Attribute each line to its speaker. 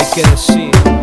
Speaker 1: I can see.